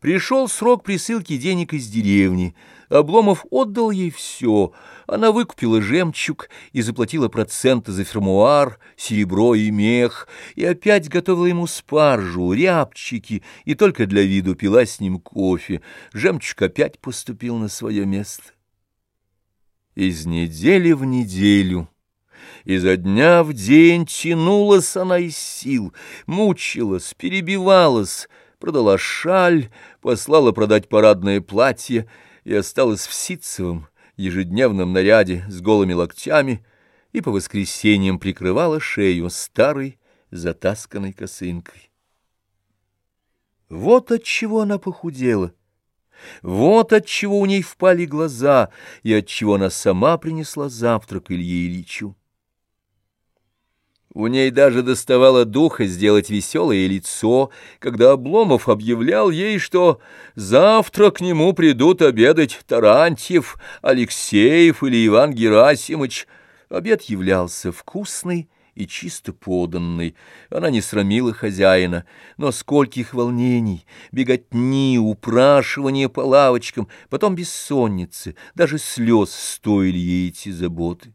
Пришел срок присылки денег из деревни. Обломов отдал ей все. Она выкупила жемчуг и заплатила проценты за фермуар, серебро и мех, и опять готовила ему спаржу, рябчики, и только для виду пила с ним кофе. Жемчуг опять поступил на свое место. Из недели в неделю... Изо дня в день тянулась она из сил, мучилась, перебивалась, продала шаль, послала продать парадное платье и осталась в ситцевом ежедневном наряде с голыми локтями и по воскресеньям прикрывала шею старой затасканной косынкой. Вот от чего она похудела. Вот от чего у ней впали глаза, и от чего она сама принесла завтрак Илье Ильичу. У ней даже доставало духа сделать веселое лицо, когда Обломов объявлял ей, что завтра к нему придут обедать Тарантьев, Алексеев или Иван Герасимыч. Обед являлся вкусный и чисто поданный. Она не срамила хозяина, но скольких волнений, беготни, упрашивания по лавочкам, потом бессонницы, даже слез стоили ей эти заботы.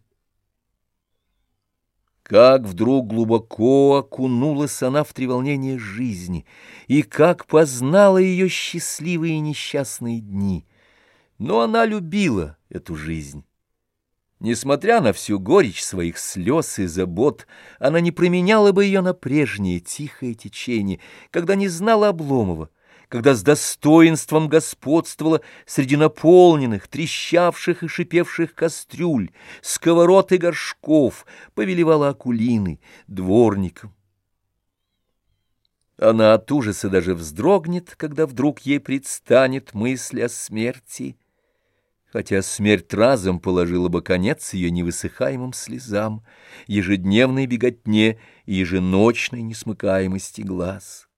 Как вдруг глубоко окунулась она в треволнение жизни, и как познала ее счастливые и несчастные дни. Но она любила эту жизнь. Несмотря на всю горечь своих слез и забот, она не променяла бы ее на прежнее тихое течение, когда не знала Обломова, когда с достоинством господствовала среди наполненных, трещавших и шипевших кастрюль, сковород и горшков, повелевала акулины, дворником. Она от ужаса даже вздрогнет, когда вдруг ей предстанет мысль о смерти, хотя смерть разом положила бы конец ее невысыхаемым слезам, ежедневной беготне и еженочной несмыкаемости глаз.